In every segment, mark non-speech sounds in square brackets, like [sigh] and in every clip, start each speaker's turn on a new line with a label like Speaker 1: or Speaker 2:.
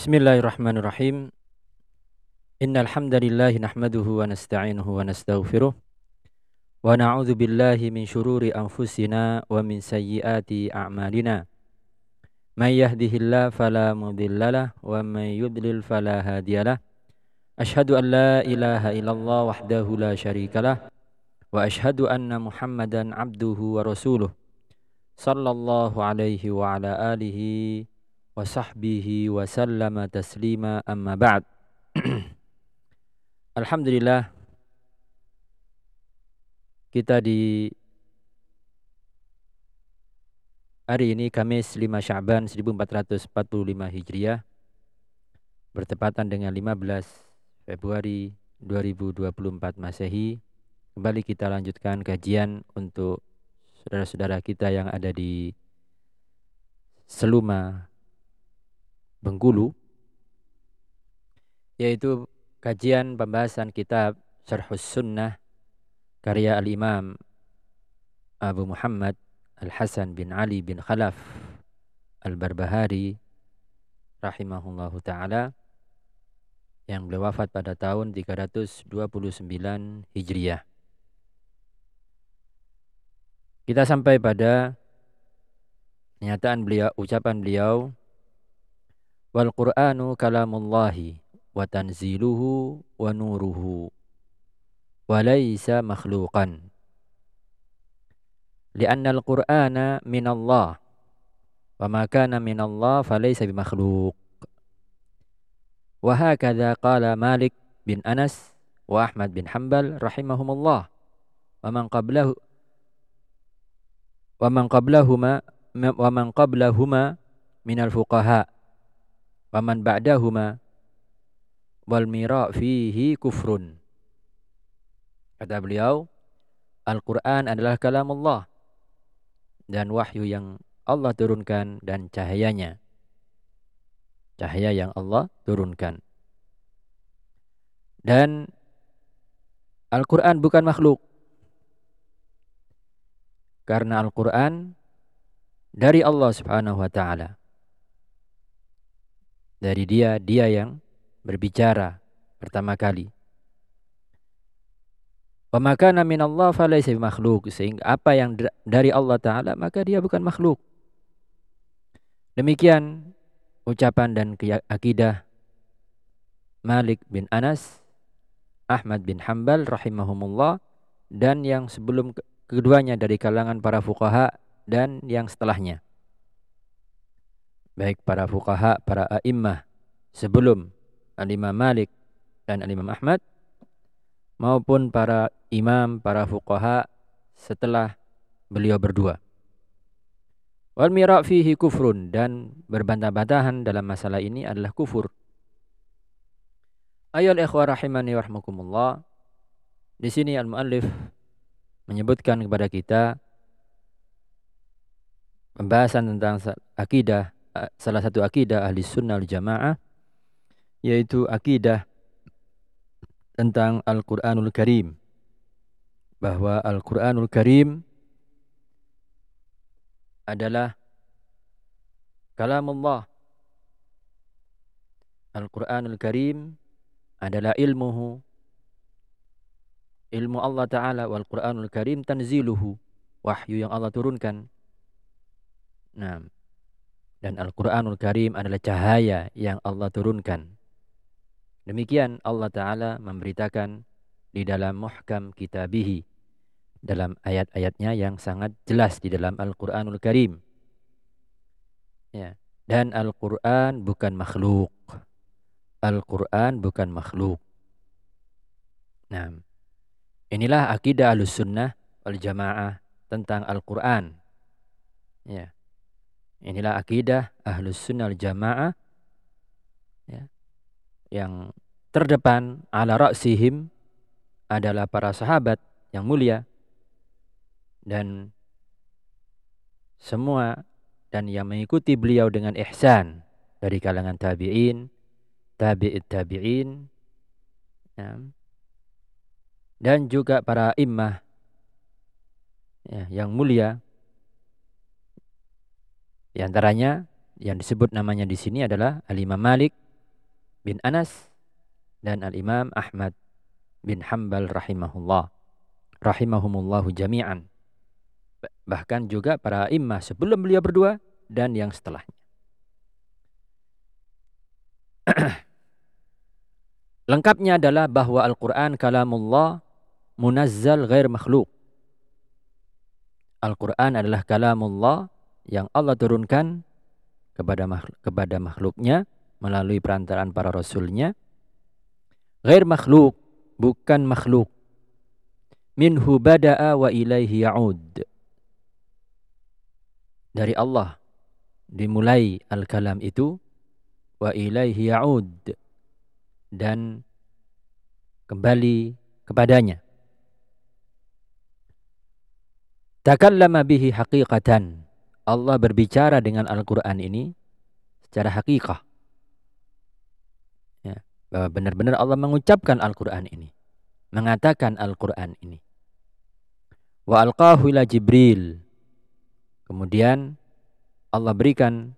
Speaker 1: Bismillahirrahmanirrahim. Innal hamdalillah nahmaduhu wa nasta'inuhu wa nastaghfiruh wa na'udzu billahi min shururi anfusina wa min sayyiati a'malina. May yahdihillahu fala mudhillalah wa may yudlil fala hadiyalah. Ashhadu an la ilaha illallah wahdahu la syarikalah wa ashhadu anna Muhammadan abduhu wa rasuluh sallallahu alaihi wa ala alihi wa sahbihi wa sallama taslima amma ba'd Alhamdulillah kita di hari ini Kamis 5 Syaban 1445 Hijriah bertepatan dengan 15 Februari 2024 Masehi. Kembali kita lanjutkan kajian untuk saudara-saudara kita yang ada di Seluma Bengkulu yaitu kajian pembahasan kitab Syarhus Sunnah karya Al-Imam Abu Muhammad Al-Hasan bin Ali bin Khalaf Al-Barbahari rahimahullahu taala yang beliau wafat pada tahun 329 Hijriah. Kita sampai pada pernyataan beliau, ucapan beliau والقرآن كلام الله وتنزيله ونوره وليس مخلوقا. لأن القرآن من الله وما كان من الله فليس بمخلوق. وهكذا قال مالك بن أنس وأحمد بن حنبل رحمهم الله. ومن قبله ومن قبلهما ومن قبلهما من الفقهاء. Waman ba'dahuma wal mira' fihi kufrun. Kata beliau, Al-Quran adalah kalam Allah dan wahyu yang Allah turunkan dan cahayanya. Cahaya yang Allah turunkan. Dan Al-Quran bukan makhluk. Karena Al-Quran dari Allah subhanahu wa ta'ala dari dia, dia yang berbicara pertama kali. Pemakana min Allah falaysa makhluk sehingga apa yang dari Allah taala maka dia bukan makhluk. Demikian ucapan dan akidah Malik bin Anas, Ahmad bin Hambal rahimahumullah dan yang sebelum keduanya dari kalangan para fuqaha dan yang setelahnya baik para fuqaha, para a'immah sebelum Al-Imam Malik dan Al-Imam Ahmad maupun para imam, para fuqaha setelah beliau berdua. Wal mira' fihi kufrun dan berbantah-bantahan dalam masalah ini adalah kufur. Ayol ikhwah rahimani rahmakumullah. Di sini al-muallif menyebutkan kepada kita pembahasan tentang akidah salah satu akidah ahli sunnah al jamaah yaitu akidah tentang Al-Quranul Karim. Bahwa Al-Quranul Karim adalah kalamullah. Al-Quranul Karim adalah ilmuhu. Ilmu Allah Ta'ala wal Quranul Karim tanziluhu wahyu yang Allah turunkan. Nah dan Al-Quranul Karim adalah cahaya yang Allah turunkan. Demikian Allah Ta'ala memberitakan di dalam muhkam kitabihi. Dalam ayat-ayatnya yang sangat jelas di dalam Al-Quranul Karim. Ya. Dan Al-Quran bukan makhluk. Al-Quran bukan makhluk. Nah, inilah akidah al-sunnah wal-jamaah tentang Al-Quran. Ya. Inilah akidah ahlus sunnah jamaah ya, yang terdepan ala ra'sihim adalah para sahabat yang mulia dan semua dan yang mengikuti beliau dengan ihsan dari kalangan tabi'in, tabi'it tabi'in ya, dan juga para imah ya, yang mulia di antaranya yang disebut namanya di sini adalah Al-Imam Malik bin Anas dan Al-Imam Ahmad bin Hambal rahimahullah. Rahimahumullahu jami'an. Bahkan juga para imam sebelum beliau berdua dan yang setelahnya. [clears throat] Lengkapnya adalah bahwa Al-Quran kalamullah munazzal ghair makhluk. Al-Quran adalah kalamullah yang Allah turunkan kepada makhluk, kepada makhluknya melalui perantaraan para rasulnya. Ghair makhluk, bukan makhluk. Minhu bada'a wa ilaihi ya'ud. Dari Allah dimulai al-kalam itu wa ilaihi ya'ud dan kembali kepadanya. Takallama bihi haqiqatan. Allah berbicara dengan Al-Quran ini secara hakikah. Ya, bahwa benar-benar Allah mengucapkan Al-Quran ini. Mengatakan Al-Quran ini. Wa alqahu ila Jibril. Kemudian Allah berikan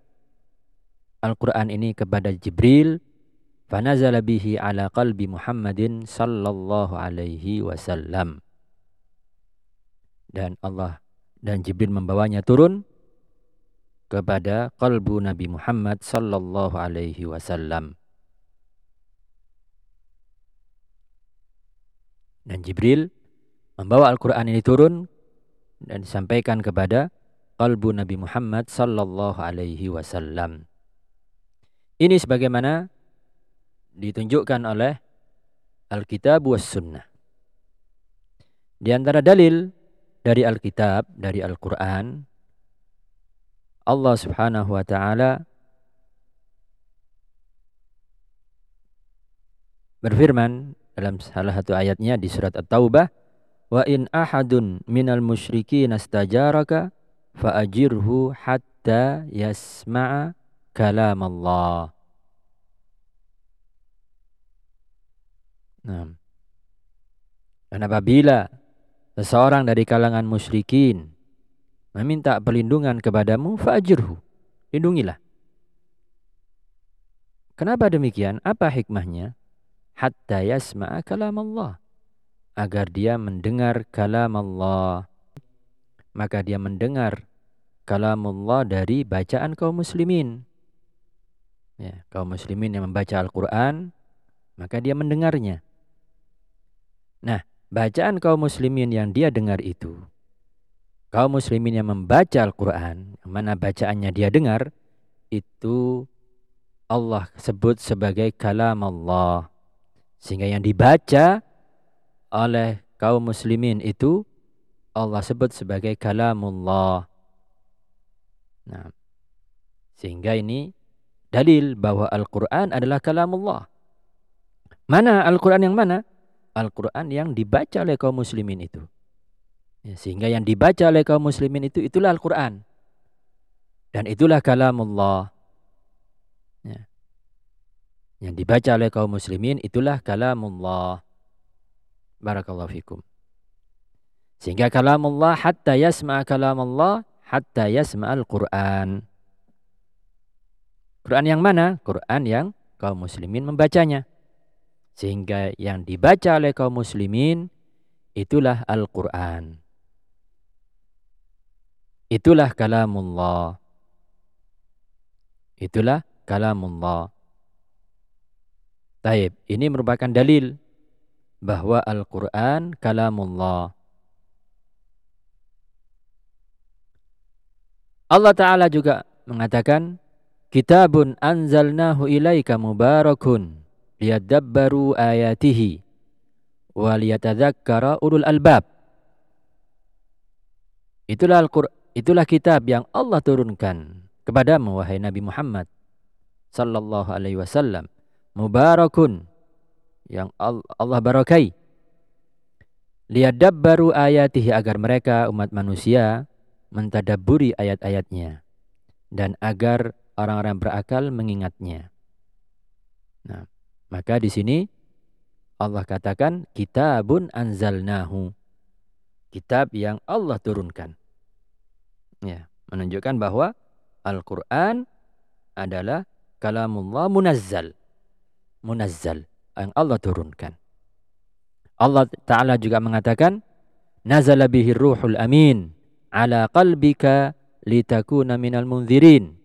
Speaker 1: Al-Quran ini kepada Jibril. Fanazala bihi ala qalbi Muhammadin sallallahu alaihi wasallam dan Allah dan Jibril membawanya turun kepada kalbu Nabi Muhammad sallallahu alaihi wasallam. Dan Jibril membawa Al-Qur'an ini turun dan disampaikan kepada kalbu Nabi Muhammad sallallahu alaihi wasallam. Ini sebagaimana ditunjukkan oleh Alkitab was Sunnah. Di antara dalil dari Alkitab, dari Al-Quran, Allah subhanahu wa ta'ala berfirman dalam salah satu ayatnya di surat At-Taubah, Wa in ahadun minal musyriki nastajaraka fa'ajirhu hatta yasma'a kalam Allah. Nah. Dan apabila seseorang dari kalangan musyrikin meminta perlindungan kepadamu, fa'ajirhu. Lindungilah. Kenapa demikian? Apa hikmahnya? Hatta yasma'a kalam Allah. Agar dia mendengar kalam Allah. Maka dia mendengar kalam Allah dari bacaan kaum muslimin. Ya, kaum muslimin yang membaca Al-Quran, maka dia mendengarnya. Nah, bacaan kaum muslimin yang dia dengar itu, kaum muslimin yang membaca Al-Quran, mana bacaannya dia dengar, itu Allah sebut sebagai kalam Allah. Sehingga yang dibaca oleh kaum muslimin itu Allah sebut sebagai kalamullah. Nah, sehingga ini dalil bahwa Al-Quran adalah kalamullah. Mana Al-Quran yang mana? Al-Quran yang dibaca oleh kaum muslimin itu. Ya, sehingga yang dibaca oleh kaum muslimin itu itulah Al-Quran. Dan itulah kalamullah. Ya. Yang dibaca oleh kaum muslimin itulah kalamullah. Barakallahu fikum. Sehingga kalamullah hatta yasma' kalamullah hatta yasma' al-Quran. Quran yang mana? Quran yang kaum muslimin membacanya. Sehingga yang dibaca oleh kaum muslimin itulah Al-Quran. Itulah kalamullah. Itulah kalamullah. Taib, ini merupakan dalil bahwa Al-Quran kalamullah. Allah Ta'ala juga mengatakan, Kitabun anzalnahu ilaika mubarakun liyadabbaru ayatihi wa liyatadzakkara ulul albab. Itulah Al-Qur'an, itulah kitab yang Allah turunkan kepadamu wahai Nabi Muhammad sallallahu alaihi wasallam. Mubarakun yang Allah barakai. Liyadabbaru ayatihi agar mereka umat manusia mentadaburi ayat-ayatnya dan agar orang-orang berakal mengingatnya. Nah, maka di sini Allah katakan kitabun anzalnahu. Kitab yang Allah turunkan. Ya, menunjukkan bahwa Al-Qur'an adalah kalamullah munazzal. munazzal yang Allah turunkan. Allah Ta'ala juga mengatakan, Nazala bihi ruhul amin ala qalbika litakuna minal munzirin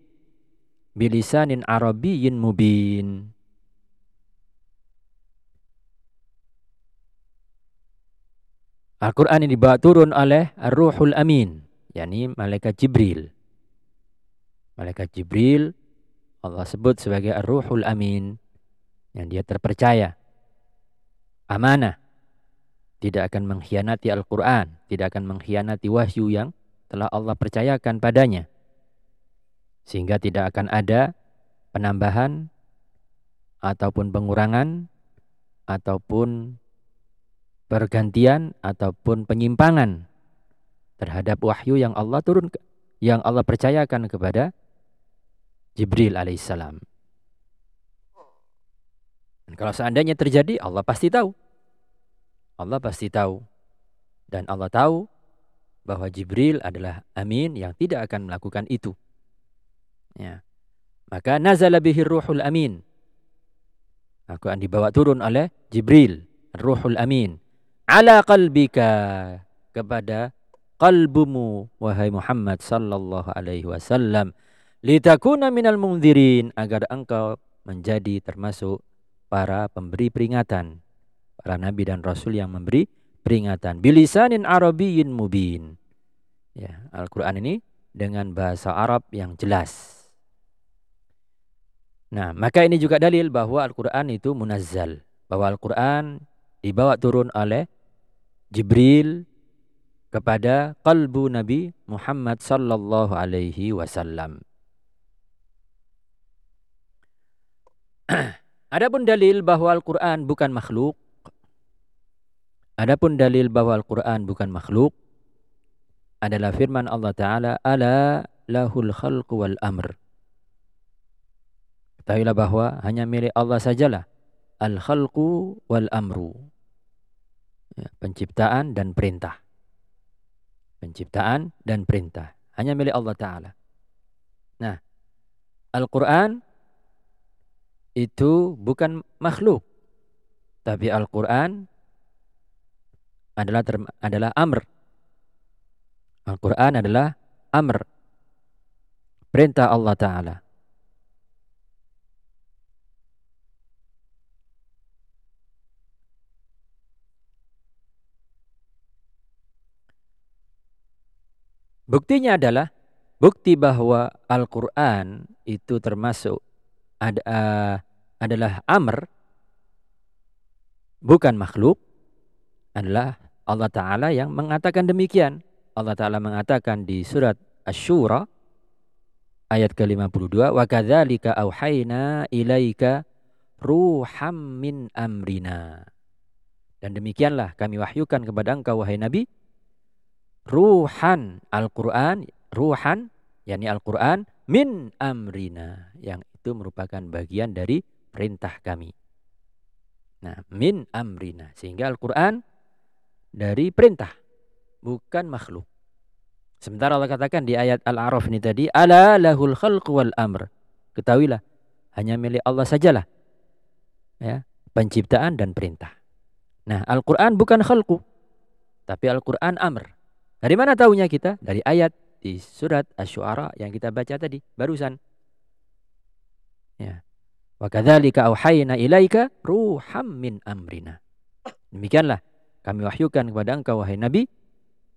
Speaker 1: bilisanin arabiyyin mubin. Al-Quran ini dibawa turun oleh Ar-Ruhul Amin, yakni Malaikat Jibril. Malaikat Jibril Allah sebut sebagai Ar-Ruhul Amin, yang dia terpercaya, amanah, tidak akan mengkhianati Al-Quran, tidak akan mengkhianati wahyu yang telah Allah percayakan padanya. Sehingga tidak akan ada penambahan ataupun pengurangan ataupun pergantian ataupun penyimpangan terhadap wahyu yang Allah turun yang Allah percayakan kepada Jibril alaihissalam. Dan kalau seandainya terjadi, Allah pasti tahu. Allah pasti tahu. Dan Allah tahu bahwa Jibril adalah amin yang tidak akan melakukan itu. Ya. Maka nazala bihi ruhul amin. Akan dibawa turun oleh Jibril, ruhul amin. Ala qalbika kepada kalbumu wahai Muhammad sallallahu alaihi wasallam litakuna minal munzirin agar engkau menjadi termasuk para pemberi peringatan para nabi dan rasul yang memberi peringatan bilisanin arabiyyin mubin ya Al-Qur'an ini dengan bahasa Arab yang jelas Nah, maka ini juga dalil bahwa Al-Quran itu munazzal. Bahwa Al-Quran dibawa turun oleh Jibril kepada kalbu Nabi Muhammad sallallahu alaihi wasallam. [clears throat] Adapun dalil bahwa Al-Quran bukan makhluk. Adapun dalil bahwa Al-Quran bukan makhluk adalah firman Allah Ta'ala, Ala lahul khalqu wal amr. Ketahuilah bahwa hanya milik Allah sajalah al-khalqu wal amru. Ya, penciptaan dan perintah. Penciptaan dan perintah hanya milik Allah taala. Nah, Al-Qur'an itu bukan makhluk. Tapi Al-Qur'an adalah adalah amr. Al-Qur'an adalah amr. Perintah Allah taala. Buktinya adalah bukti bahwa Al-Qur'an itu termasuk ada, uh, adalah amr bukan makhluk adalah Allah taala yang mengatakan demikian. Allah taala mengatakan di surat Asy-Syura ayat ke-52 wa kadzalika auhayna ilaika ruham min amrina. Dan demikianlah kami wahyukan kepada engkau wahai nabi ruhan Al-Quran, ruhan, yakni Al-Quran, min amrina. Yang itu merupakan bagian dari perintah kami. Nah, min amrina. Sehingga Al-Quran dari perintah, bukan makhluk. Sementara Allah katakan di ayat Al-A'raf ini tadi, Ala lahul khalq wal amr. Ketahuilah, hanya milik Allah sajalah. Ya, penciptaan dan perintah. Nah, Al-Quran bukan khalqu, tapi Al-Quran amr. Dari mana tahunya kita? Dari ayat di surat Asy-Syu'ara yang kita baca tadi barusan. Ya. Wa kadzalika auhayna ilaika ruham min amrina. Demikianlah kami wahyukan kepada engkau wahai Nabi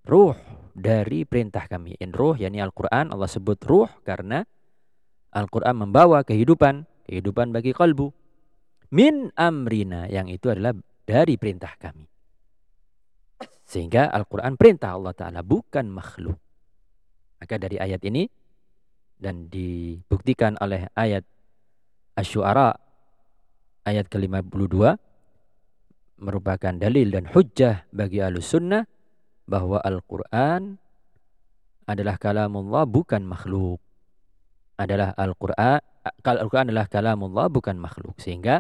Speaker 1: ruh dari perintah kami. In ruh yakni Al-Qur'an Allah sebut ruh karena Al-Qur'an membawa kehidupan, kehidupan bagi kalbu. Min amrina yang itu adalah dari perintah kami. Sehingga Al-Quran perintah Allah Ta'ala bukan makhluk. Maka dari ayat ini dan dibuktikan oleh ayat Ash-Shu'ara ayat ke-52 merupakan dalil dan hujjah bagi alus sunnah bahwa Al-Quran adalah kalamullah bukan makhluk. Adalah Al-Quran Al-Quran adalah kalamullah bukan makhluk. Sehingga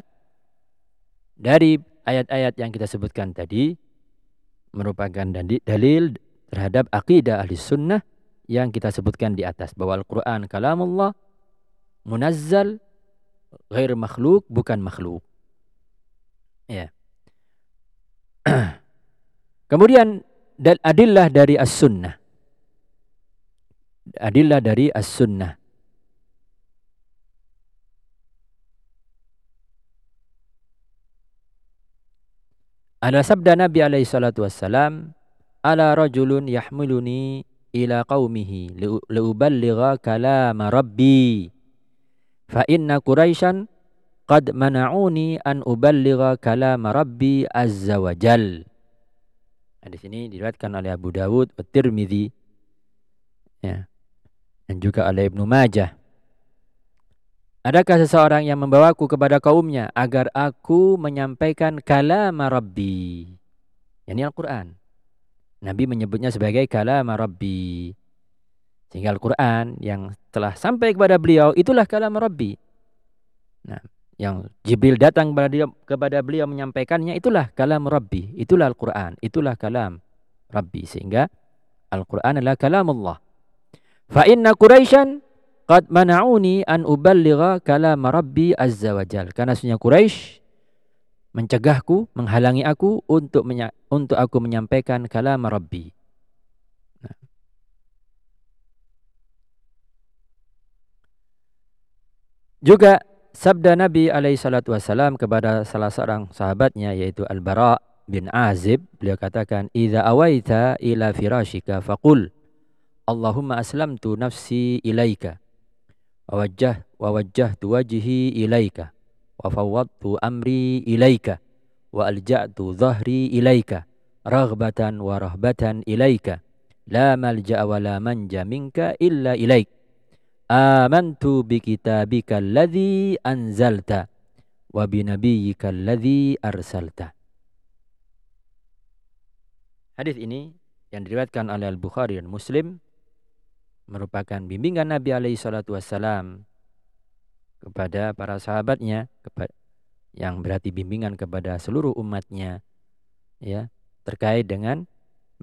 Speaker 1: dari ayat-ayat yang kita sebutkan tadi merupakan dalil terhadap akidah ahli sunnah yang kita sebutkan di atas bahwa Al-Quran kalamullah munazzal ghair makhluk bukan makhluk Ya. [clears throat] Kemudian adillah dari as-sunnah. Adillah dari as-sunnah. Ada sabda Nabi alaihi salatu wassalam, "Ala rajulun yahmiluni ila qaumihi liuballigha kalama rabbi." Fa inna Quraisyan qad mana'uni an uballigha kalama rabbi azza wa jal. Nah, di sini diriwayatkan oleh Abu Dawud, At-Tirmidzi ya. Dan juga oleh Ibnu Majah. Adakah seseorang yang membawaku kepada kaumnya agar aku menyampaikan kalam Rabbi? Ini Al-Quran. Nabi menyebutnya sebagai kalam Rabbi. Sehingga Al-Quran yang telah sampai kepada beliau itulah kalam Rabbi. Nah, yang Jibril datang kepada, beliau menyampaikannya itulah kalam Rabbi. Itulah Al-Quran. Itulah kalam Rabbi. Sehingga Al-Quran adalah kalam Allah. Fa inna Quraisyan Qad mana'uni an uballigha kalam Rabbi azza wa jal. Karena sunya Quraisy mencegahku, menghalangi aku untuk untuk aku menyampaikan kalam Rabbi. Nah. Juga sabda Nabi alaihi kepada salah seorang sahabatnya yaitu Al-Bara bin Azib beliau katakan idza awaita ila firashika faqul Allahumma aslamtu nafsi ilaika wajah wa wajjahtu wajhi ilaika. Wa fawwadtu amri ilaika. Wa alja'tu dhahri ilaika. Raghbatan wa rahbatan ilaika. La malja'a wa la manja minka illa ilaik. Amantu bi kitabika alladhi anzalta wa bi nabiyyika alladhi arsalta. Hadis ini yang diriwayatkan oleh Al-Bukhari dan Muslim merupakan bimbingan Nabi alaihi salatu wassalam kepada para sahabatnya yang berarti bimbingan kepada seluruh umatnya ya terkait dengan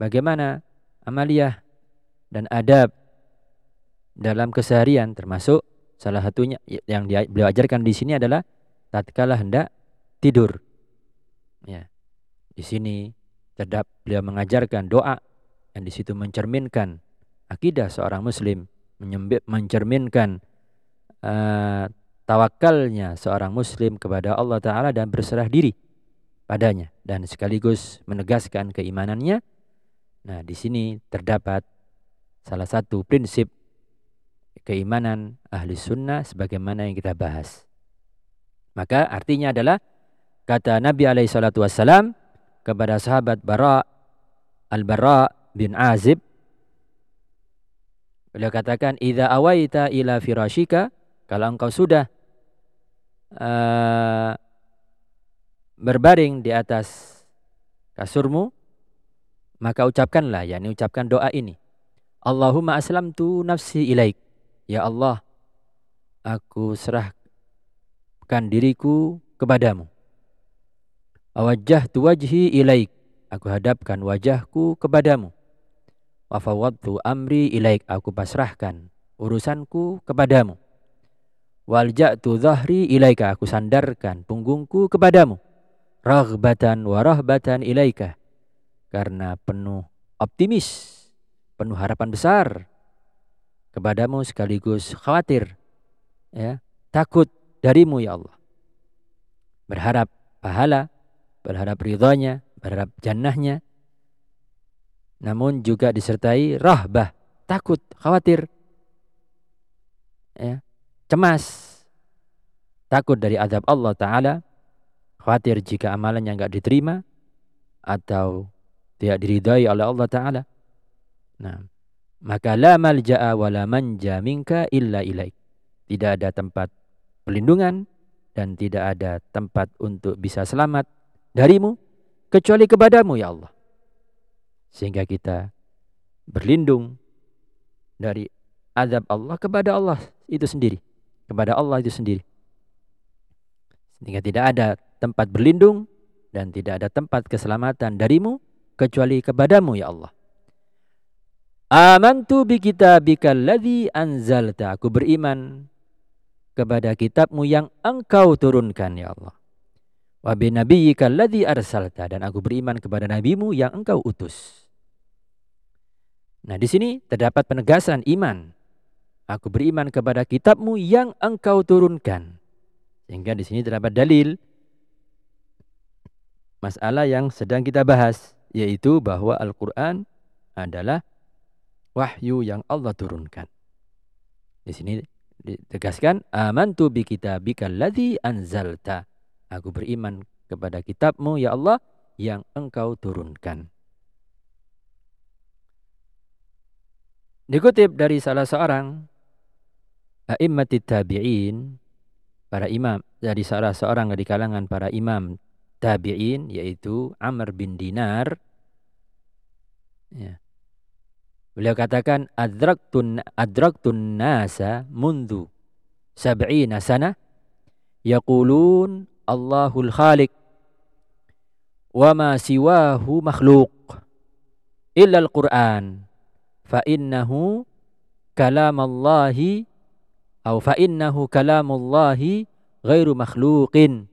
Speaker 1: bagaimana amaliyah dan adab dalam keseharian termasuk salah satunya yang dia, beliau ajarkan di sini adalah tatkala hendak tidur. Ya di sini terdapat beliau mengajarkan doa yang di situ mencerminkan akidah seorang muslim, mencerminkan uh, tawakalnya seorang muslim kepada Allah taala dan berserah diri padanya dan sekaligus menegaskan keimanannya. Nah, di sini terdapat salah satu prinsip keimanan ahli sunnah sebagaimana yang kita bahas. Maka artinya adalah kata Nabi alaihi salatu wassalam kepada sahabat Bara Al-Bara bin Azib Beliau katakan, "Idza awaita ila firashika," kalau engkau sudah uh, berbaring di atas kasurmu, maka ucapkanlah, yakni ucapkan doa ini. Allahumma aslamtu nafsi ilaik. Ya Allah, aku serahkan diriku kepadamu. Awajjahtu wajhi ilaik. Aku hadapkan wajahku kepadamu wa fawwadtu amri ilaik aku pasrahkan urusanku kepadamu. Walja'tu dhahri ilaika aku sandarkan punggungku kepadamu. Raghbatan wa rahbatan ilaika karena penuh optimis penuh harapan besar kepadamu sekaligus khawatir ya takut darimu ya Allah. Berharap pahala berharap ridhonya berharap jannahnya namun juga disertai rahbah, takut, khawatir, ya, cemas, takut dari azab Allah Ta'ala, khawatir jika amalannya enggak diterima, atau tidak diridai oleh Allah Ta'ala. Nah, maka la malja'a wa la manja minka illa ilaik. Tidak ada tempat pelindungan dan tidak ada tempat untuk bisa selamat darimu kecuali kepadamu ya Allah. Sehingga kita berlindung dari azab Allah kepada Allah itu sendiri. Kepada Allah itu sendiri. Sehingga tidak ada tempat berlindung dan tidak ada tempat keselamatan darimu kecuali kepadamu ya Allah. Amantu bi kitabika alladhi anzalta. Aku beriman kepada kitabmu yang engkau turunkan ya Allah. Wa bi nabiyyika alladhi arsalta dan aku beriman kepada nabimu yang engkau utus. Nah, di sini terdapat penegasan iman. Aku beriman kepada kitabmu yang engkau turunkan. Sehingga di sini terdapat dalil masalah yang sedang kita bahas yaitu bahwa Al-Qur'an adalah wahyu yang Allah turunkan. Di sini ditegaskan amantu bi kitabika alladzi anzalta. Aku beriman kepada kitabmu ya Allah yang engkau turunkan. Dikutip dari salah seorang a'immatit tabi'in, para imam, dari salah seorang dari kalangan para imam tabi'in, yaitu Amr bin Dinar. Ya. Beliau katakan, Adraktun, adraktun nasa mundu sab'ina sana, yaqulun Allahul Khaliq. Wa ma siwahu makhluk illa al-Qur'an fa innahu kalamallahi atau fa innahu kalamullahi ghairu makhluqin.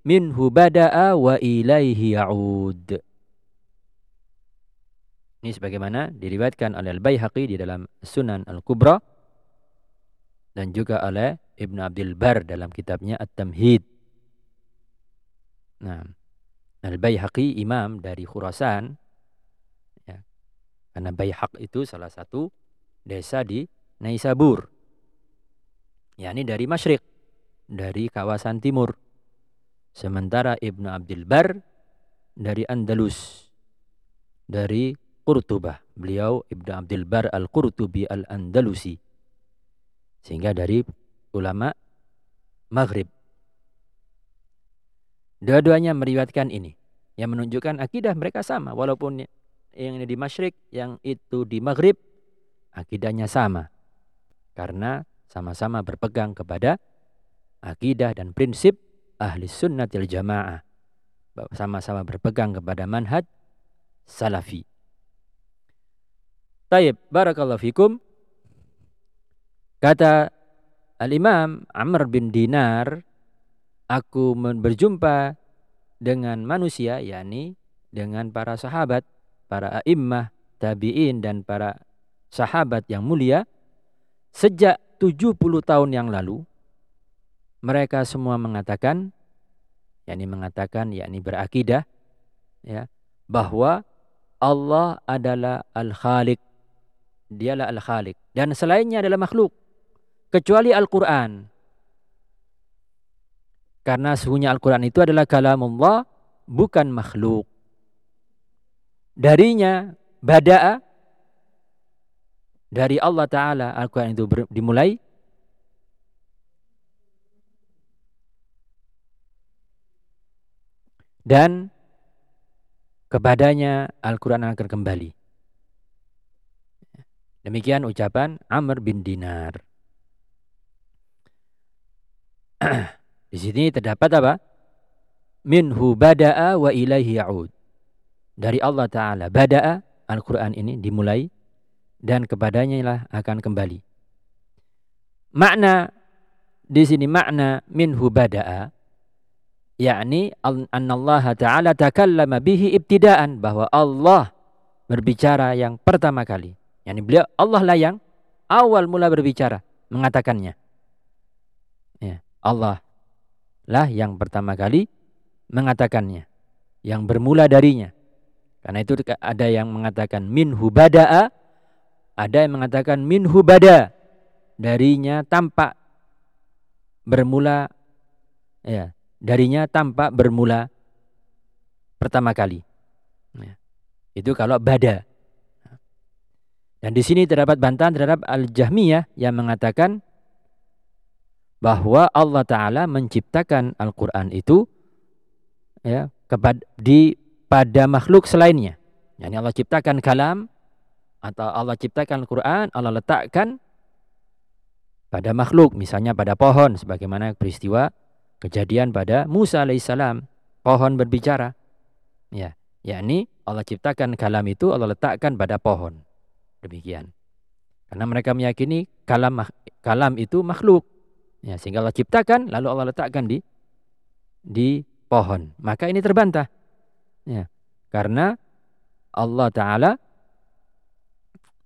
Speaker 1: Minhu bada'a wa ilaihi ya'ud. Ini sebagaimana diriwayatkan oleh Al-Baihaqi di dalam Sunan Al-Kubra dan juga oleh Ibn Abdul Bar dalam kitabnya At-Tamhid. Nah, Al-Baihaqi imam dari Khurasan ya. Karena Baihaq itu salah satu desa di Naisabur. Ya, ini dari Masyrik, dari kawasan timur. Sementara Ibnu Abdul Bar dari Andalus, dari Qurtubah. Beliau Ibnu Abdul Bar Al-Qurtubi Al-Andalusi. Sehingga dari ulama Maghrib. Dua-duanya meriwayatkan ini. Yang menunjukkan akidah mereka sama. Walaupun yang ini di Masyrik, yang itu di Maghrib, akidahnya sama. Karena sama-sama berpegang kepada akidah dan prinsip ahli sunnatil jamaah. Sama-sama berpegang kepada manhaj salafi. Taib, barakallahu fikum. Kata Al-Imam Amr bin Dinar aku berjumpa dengan manusia yakni dengan para sahabat, para a'immah, tabi'in dan para sahabat yang mulia sejak 70 tahun yang lalu mereka semua mengatakan yakni mengatakan yakni berakidah ya bahwa Allah adalah Al-Khaliq. Dialah Al-Khaliq dan selainnya adalah makhluk kecuali Al-Qur'an. Karena sesungguhnya Al-Quran itu adalah kalamullah, bukan makhluk. Darinya, bada'a, dari Allah Ta'ala Al-Quran itu dimulai. Dan kepadanya Al-Quran akan kembali. Demikian ucapan Amr bin Dinar. [clears throat] Di sini terdapat apa? Minhu bada'a wa ilaihi ya'ud. Dari Allah Ta'ala. Bada'a, Al-Quran ini dimulai. Dan kepadanya lah akan kembali. Makna, di sini makna minhu bada'a. Yakni Allah Ta'ala takallama bihi ibtidaan. Bahwa Allah berbicara yang pertama kali. Yani beliau Allah lah yang awal mula berbicara. Mengatakannya. Ya, Allah lah yang pertama kali mengatakannya. Yang bermula darinya. Karena itu ada yang mengatakan min hubada'a. Ada yang mengatakan min hubada. Darinya tampak bermula. ya Darinya tampak bermula pertama kali. Ya. Itu kalau bada. Dan di sini terdapat bantahan terhadap Al-Jahmiyah yang mengatakan bahwa Allah taala menciptakan Al-Qur'an itu ya kepada di pada makhluk selainnya. Yani Allah ciptakan kalam atau Allah ciptakan Al-Qur'an, Allah letakkan pada makhluk, misalnya pada pohon sebagaimana peristiwa kejadian pada Musa alaihissalam, pohon berbicara. Ya, yakni Allah ciptakan kalam itu Allah letakkan pada pohon. Demikian. Karena mereka meyakini kalam kalam itu makhluk. Ya, sehingga Allah ciptakan lalu Allah letakkan di di pohon. Maka ini terbantah. Ya. Karena Allah Ta'ala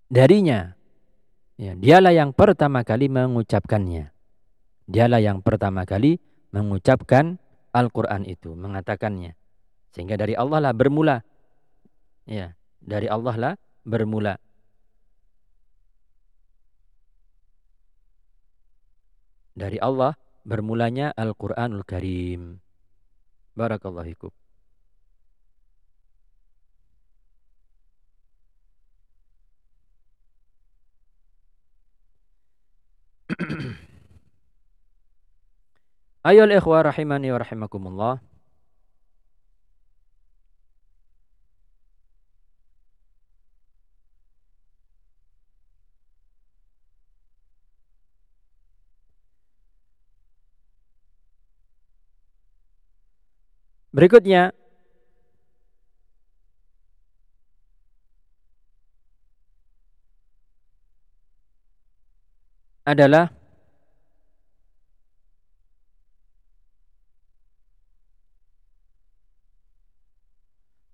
Speaker 1: darinya. Ya, dialah yang pertama kali mengucapkannya. Dialah yang pertama kali mengucapkan Al-Quran itu, mengatakannya. Sehingga dari Allah lah bermula. Ya, dari Allah lah bermula. Dari Allah bermulanya Al-Quranul Karim. Barakallahu fikum. [clears throat] Ayo ikhwah rahimani wa rahimakumullah. Berikutnya. Adalah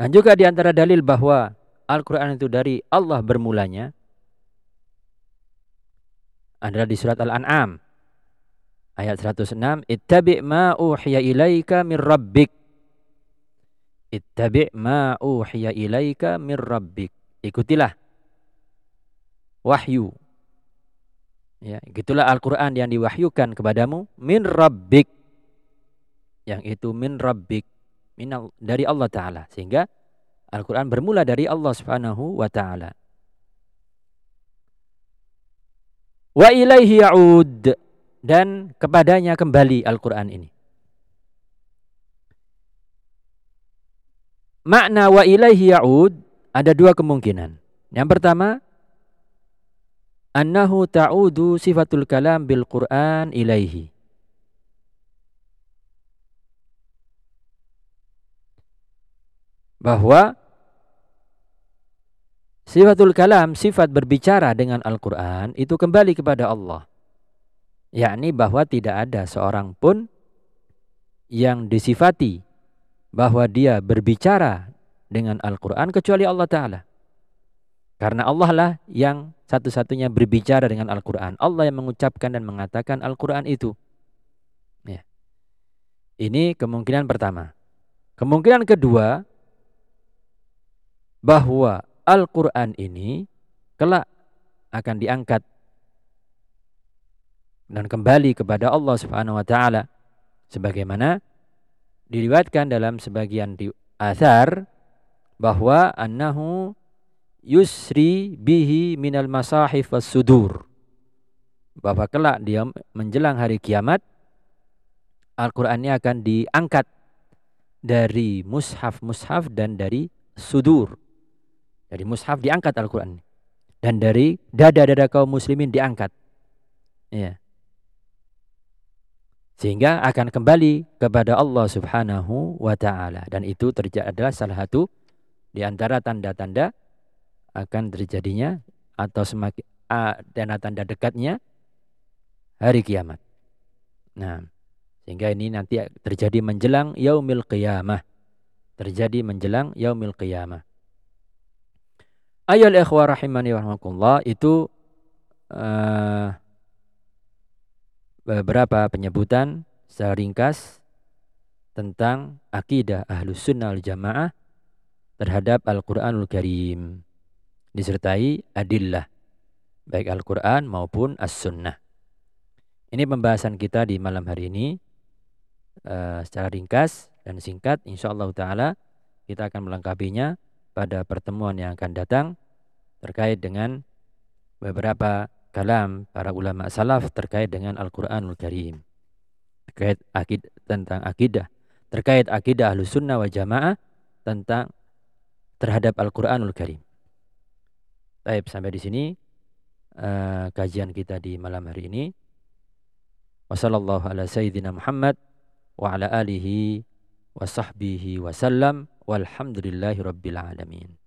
Speaker 1: Dan juga di antara dalil bahwa Al-Quran itu dari Allah bermulanya adalah di surat Al-An'am ayat 106 ittabi' ma uhiya ilaika mir rabbik ittabi' ma uhiya ilaika mir rabbik. Ikutilah wahyu. Ya gitulah Al-Qur'an yang diwahyukan kepadamu min rabbik. Yang itu min rabbik minal dari Allah taala. Sehingga Al-Qur'an bermula dari Allah Subhanahu wa taala. Wa ilaihi ya'ud. Dan kepadanya kembali Al-Qur'an ini. Makna wa ilaihi ya'ud ada dua kemungkinan. Yang pertama, annahu ta'udu sifatul kalam bil Qur'an ilaihi. bahwa sifatul kalam, sifat berbicara dengan Al-Quran itu kembali kepada Allah. Yakni bahwa tidak ada seorang pun yang disifati bahwa dia berbicara dengan Al-Quran kecuali Allah Ta'ala. Karena Allah lah yang satu-satunya berbicara dengan Al-Quran. Allah yang mengucapkan dan mengatakan Al-Quran itu. Ya. Ini kemungkinan pertama. Kemungkinan kedua, bahwa Al-Quran ini kelak akan diangkat dan kembali kepada Allah Subhanahu wa taala sebagaimana diriwayatkan dalam sebagian di asar bahwa annahu yusri bihi minal masahif was sudur bahwa kelak dia menjelang hari kiamat Al-Qur'an ini akan diangkat dari mushaf-mushaf dan dari sudur dari mushaf diangkat Al-Quran. Dan dari dada-dada kaum muslimin diangkat. Ya. Sehingga akan kembali kepada Allah subhanahu wa ta'ala. Dan itu terjadi adalah salah satu di antara tanda-tanda akan terjadinya atau semakin tanda-tanda dekatnya hari kiamat. Nah, sehingga ini nanti terjadi menjelang yaumil qiyamah. Terjadi menjelang yaumil qiyamah. Ayol ikhwah rahimani warahmatullah itu uh, beberapa penyebutan secara ringkas tentang akidah ahlus sunnah jamaah terhadap Al-Quranul Karim disertai adillah baik Al-Quran maupun As-Sunnah. Ini pembahasan kita di malam hari ini uh, secara ringkas dan singkat. Insya Allah Taala kita akan melengkapinya pada pertemuan yang akan datang terkait dengan beberapa kalam para ulama salaf terkait dengan Al-Quranul Karim. Terkait akid, tentang akidah. Terkait akidah ahlu sunnah wa jamaah tentang terhadap Al-Quranul Karim. Baik, sampai di sini uh, kajian kita di malam hari ini. Ala sayyidina Muhammad wa ala alihi wa sahbihi walhamdulillahi rabbil alamin.